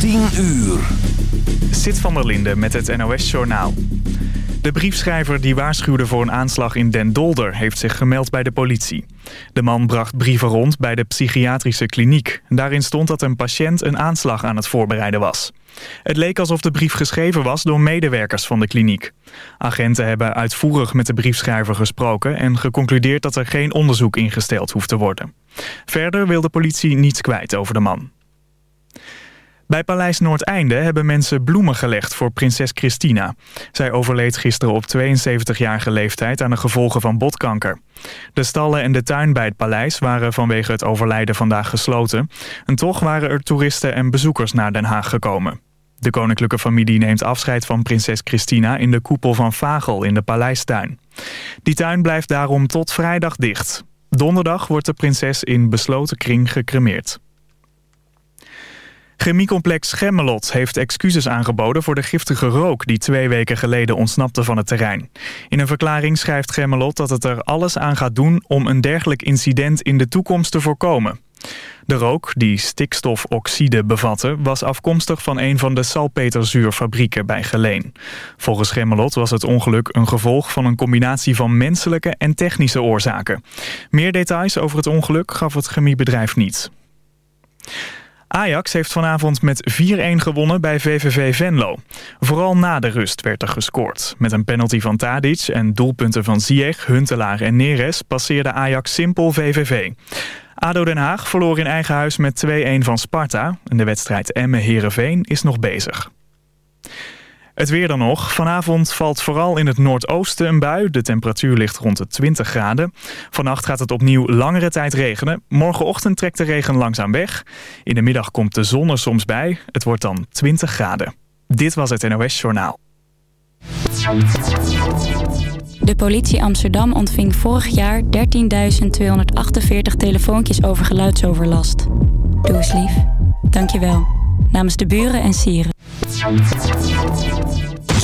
10 uur. Sit van der Linde met het NOS-journaal. De briefschrijver die waarschuwde voor een aanslag in Den Dolder... heeft zich gemeld bij de politie. De man bracht brieven rond bij de psychiatrische kliniek. Daarin stond dat een patiënt een aanslag aan het voorbereiden was. Het leek alsof de brief geschreven was door medewerkers van de kliniek. Agenten hebben uitvoerig met de briefschrijver gesproken... en geconcludeerd dat er geen onderzoek ingesteld hoeft te worden. Verder wil de politie niets kwijt over de man. Bij Paleis Noordeinde hebben mensen bloemen gelegd voor prinses Christina. Zij overleed gisteren op 72-jarige leeftijd aan de gevolgen van botkanker. De stallen en de tuin bij het paleis waren vanwege het overlijden vandaag gesloten. En toch waren er toeristen en bezoekers naar Den Haag gekomen. De koninklijke familie neemt afscheid van prinses Christina in de koepel van Vagel in de paleistuin. Die tuin blijft daarom tot vrijdag dicht. Donderdag wordt de prinses in besloten kring gecremeerd. Chemiecomplex Gemmelot heeft excuses aangeboden voor de giftige rook die twee weken geleden ontsnapte van het terrein. In een verklaring schrijft Gemmelot dat het er alles aan gaat doen om een dergelijk incident in de toekomst te voorkomen. De rook, die stikstofoxide bevatte, was afkomstig van een van de salpeterzuurfabrieken bij Geleen. Volgens Gemmelot was het ongeluk een gevolg van een combinatie van menselijke en technische oorzaken. Meer details over het ongeluk gaf het chemiebedrijf niet. Ajax heeft vanavond met 4-1 gewonnen bij VVV Venlo. Vooral na de rust werd er gescoord. Met een penalty van Tadic en doelpunten van Ziyech, Huntelaar en Neres passeerde Ajax simpel VVV. ADO Den Haag verloor in eigen huis met 2-1 van Sparta. En de wedstrijd Emmen-Herenveen is nog bezig. Het weer dan nog. Vanavond valt vooral in het noordoosten een bui. De temperatuur ligt rond de 20 graden. Vannacht gaat het opnieuw langere tijd regenen. Morgenochtend trekt de regen langzaam weg. In de middag komt de zon er soms bij. Het wordt dan 20 graden. Dit was het NOS Journaal. De politie Amsterdam ontving vorig jaar 13.248 telefoontjes over geluidsoverlast. Doe eens lief. Dank je wel. Namens de buren en sieren.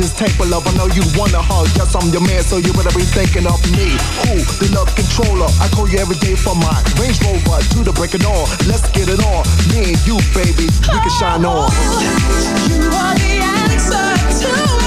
just take my love. I know you wanna hug. Yes, I'm your man, so you better be thinking of me. Who? The love controller. I call you every day for my Range Rover to the break of dawn. Let's get it on. Me and you, baby, we can shine on. You are the answer to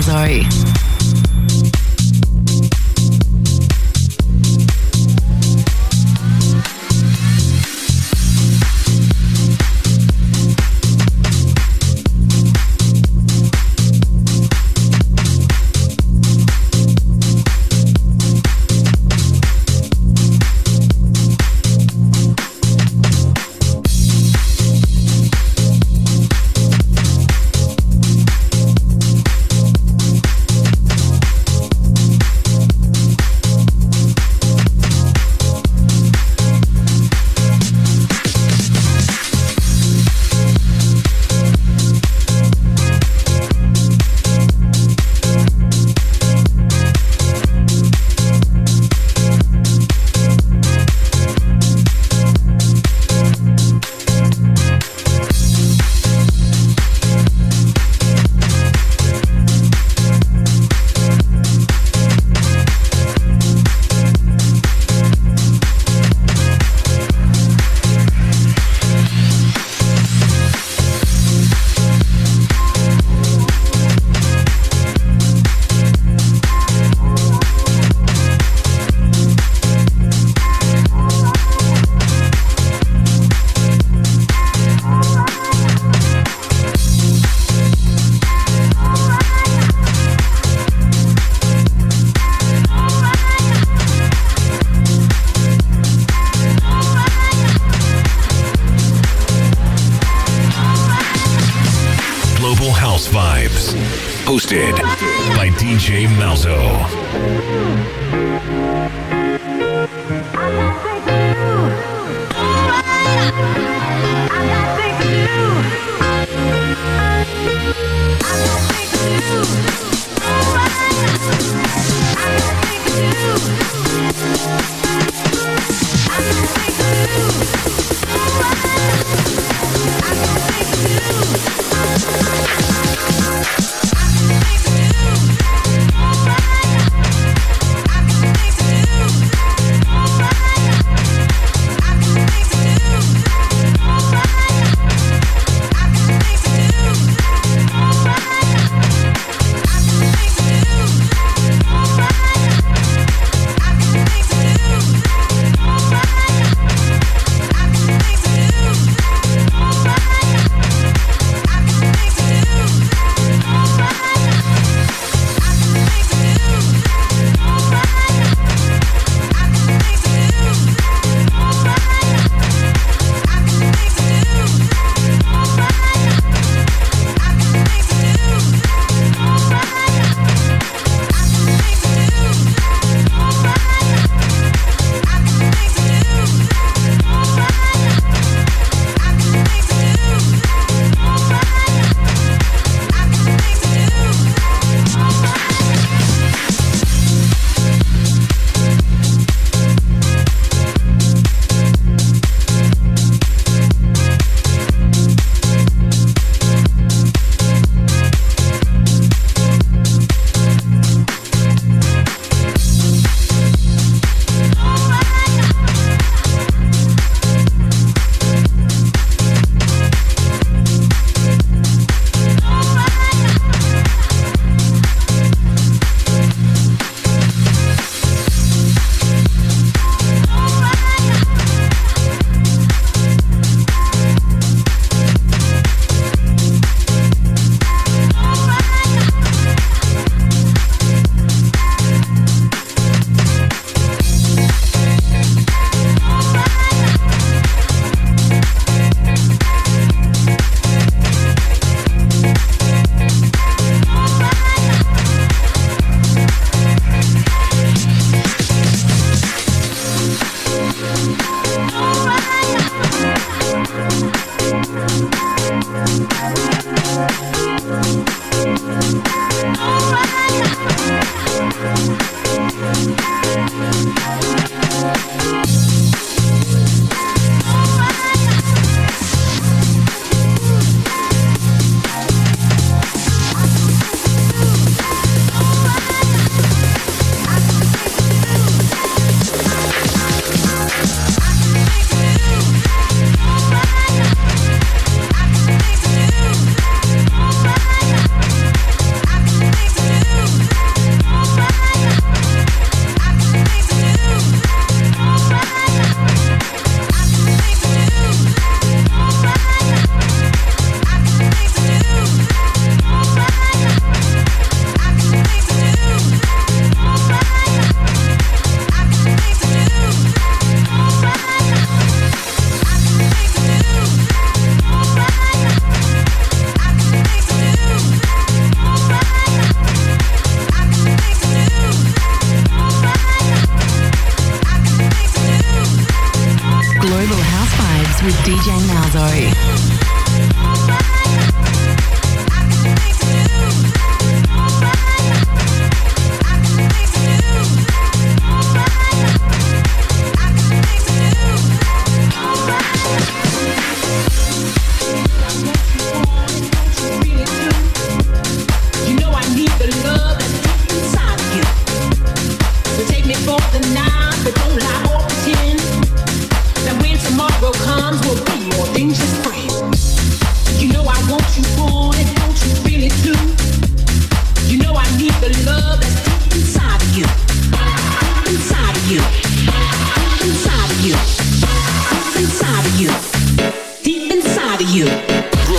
Malzo.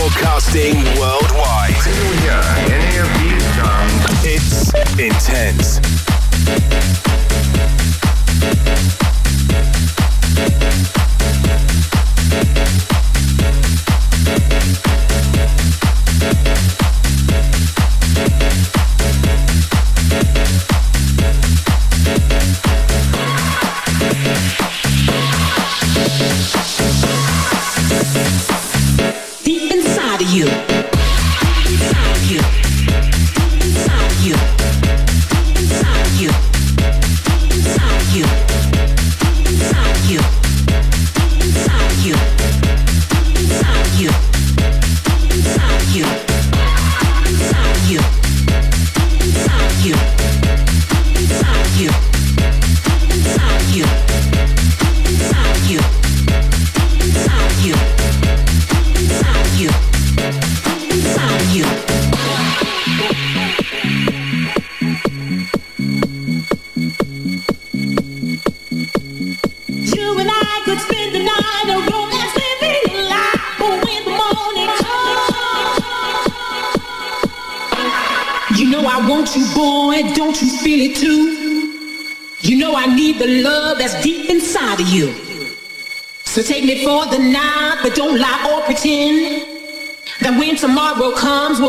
broadcasting worldwide. Do you hear any of these songs? It's intense. Thank you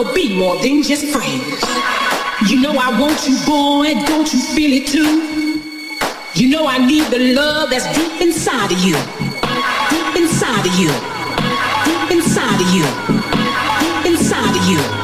will be more than just friends. You know I want you, boy, don't you feel it too? You know I need the love that's deep inside of you. Deep inside of you. Deep inside of you. Deep inside of you.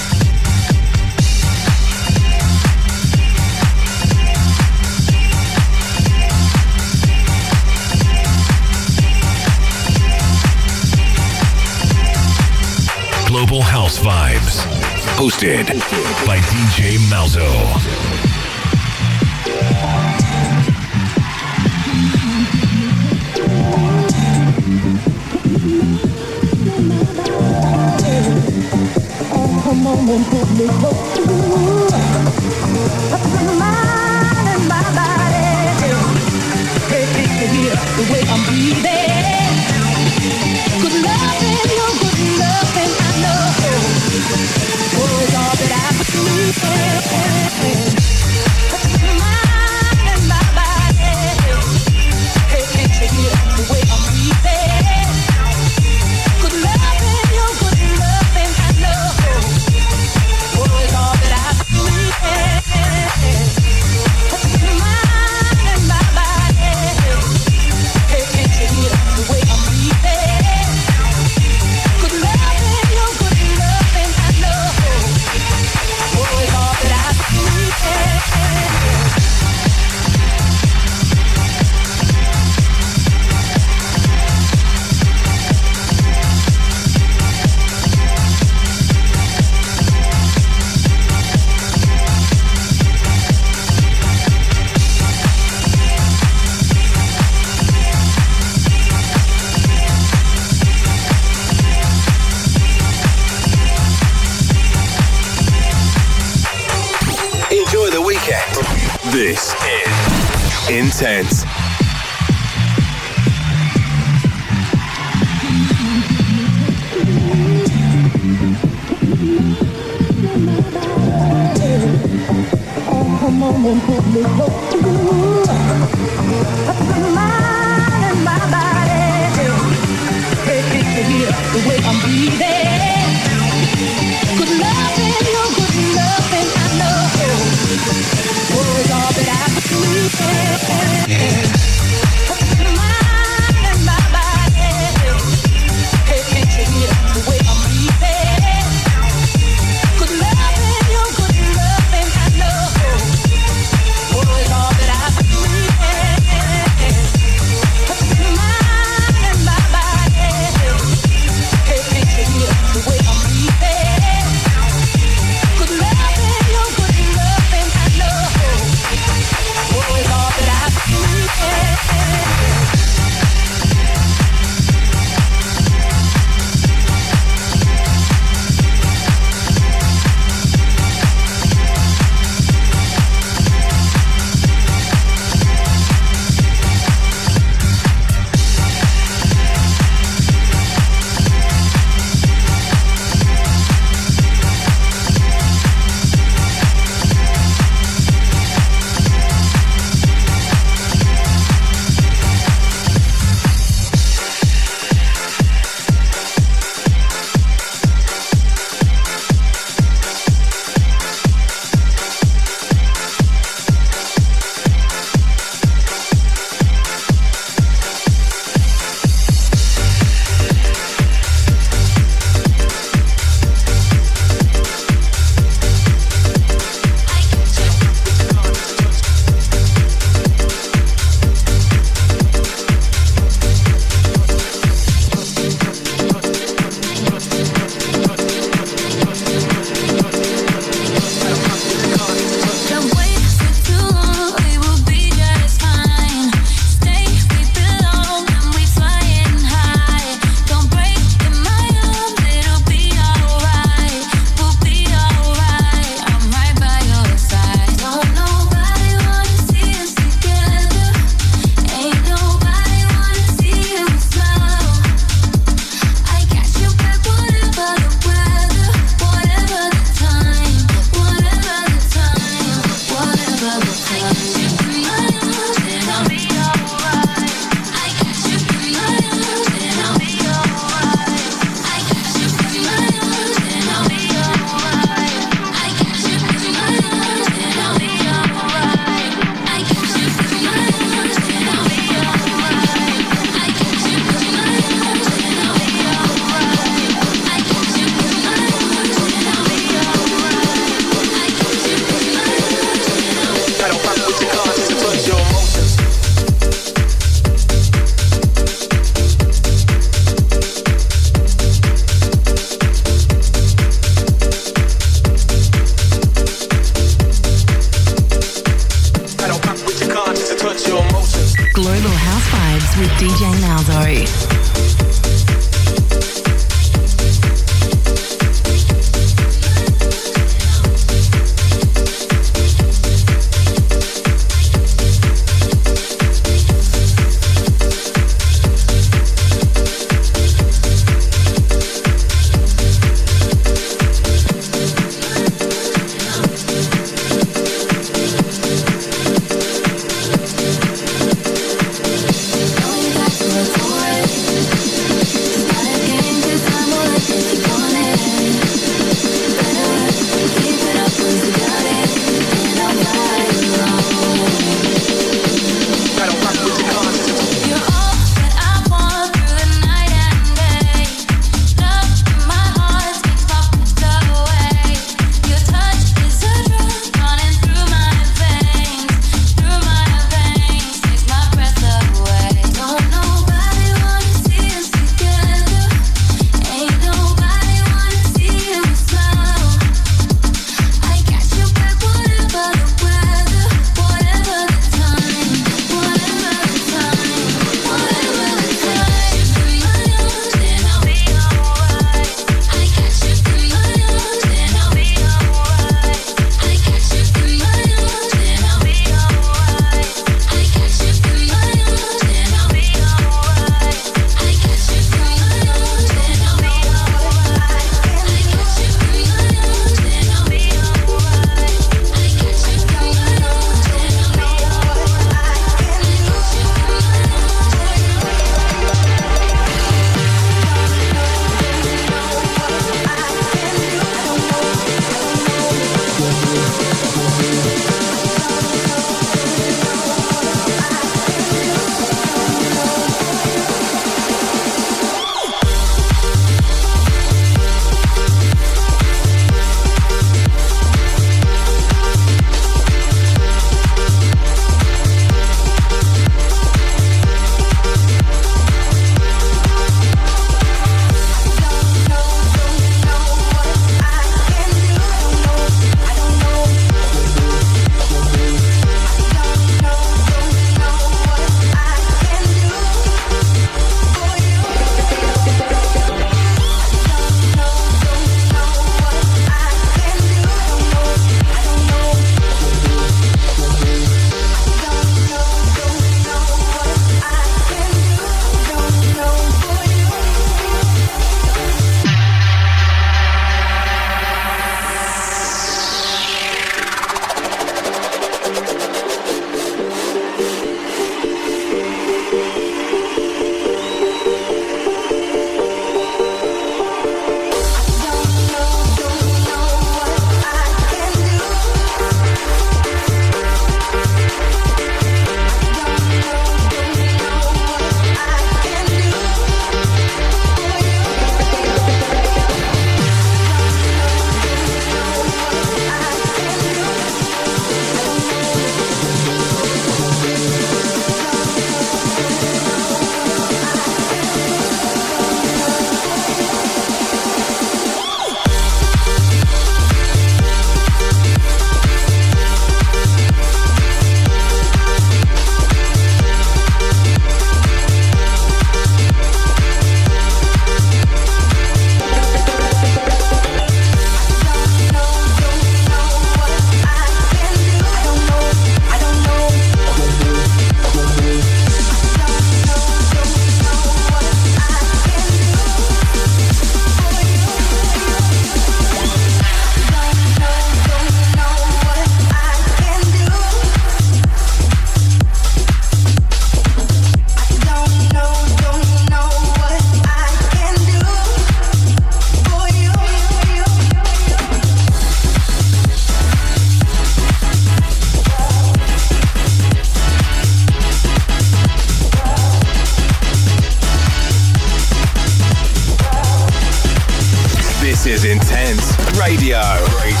Radio.